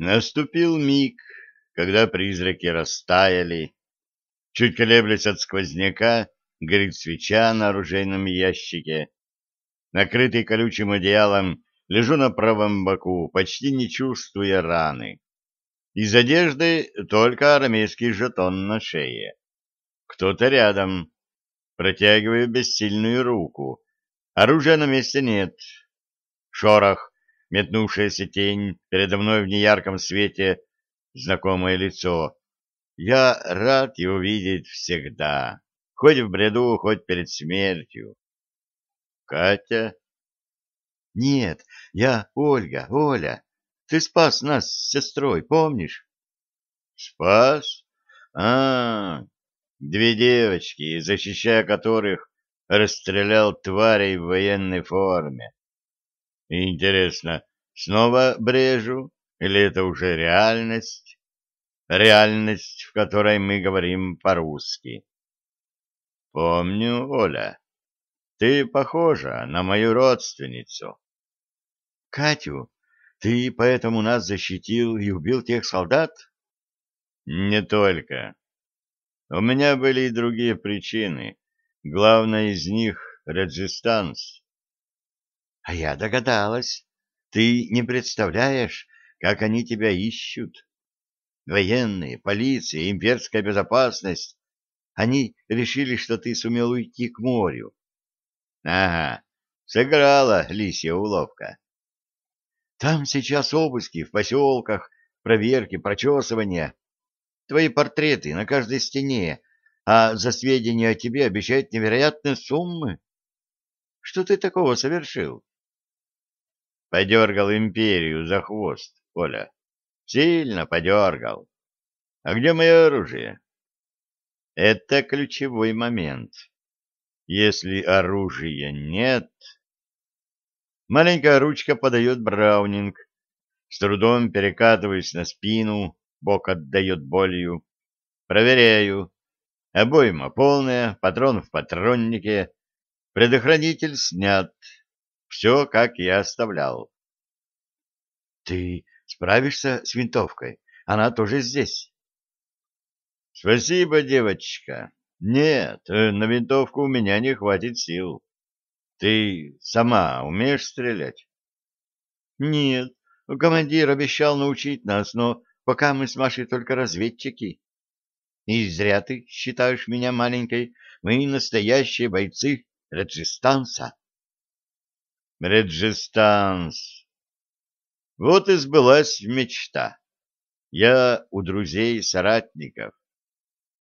Наступил миг, когда призраки растаяли. Чуть колеблясь от сквозняка, горит свеча на оружейном ящике. Накрытый колючим одеялом, лежу на правом боку, почти не чувствуя раны. Из одежды только армейский жетон на шее. Кто-то рядом. Протягиваю бессильную руку. Оружия на месте нет. Шорох, метнувшаяся тень, передо мной в неярком свете знакомое лицо. Я рад его видеть всегда, хоть в бреду, хоть перед смертью. Катя? Нет, я Ольга, Оля. Ты спас нас с сестрой, помнишь? Спас? А, две девочки, защищая которых расстрелял тварей в военной форме. Интересно, снова брежу или это уже реальность? Реальность, в которой мы говорим по-русски. Помню, Оля, ты похожа на мою родственницу. Катю, ты поэтому нас защитил и убил тех солдат? Не только. У меня были и другие причины. Главная из них — резистанс. А я догадалась. Ты не представляешь, как они тебя ищут. Военные, полиция, имперская безопасность. Они решили, что ты сумел уйти к морю. Ага, сыграла лисья уловка. Там сейчас обыски в поселках, проверки, прочесывания. Твои портреты на каждой стене, а за сведения о тебе обещают невероятные суммы. Что ты такого совершил? Подергал империю за хвост, Оля. Сильно подергал. А где мое оружие? Это ключевой момент. Если оружия нет... Маленькая ручка подает браунинг. С трудом перекатываюсь на спину, бок отдает болью. Проверяю. Обойма полная, патрон в патроннике. Предохранитель снят. Все, как я оставлял. — Ты справишься с винтовкой? Она тоже здесь. — Спасибо, девочка. Нет, э, на винтовку у меня не хватит сил. Ты сама умеешь стрелять? — Нет, командир обещал научить нас, но пока мы с Машей только разведчики. И зря ты считаешь меня маленькой. Мы настоящие бойцы Реджистанса. Реджистанс. Вот и сбылась мечта. Я у друзей-соратников.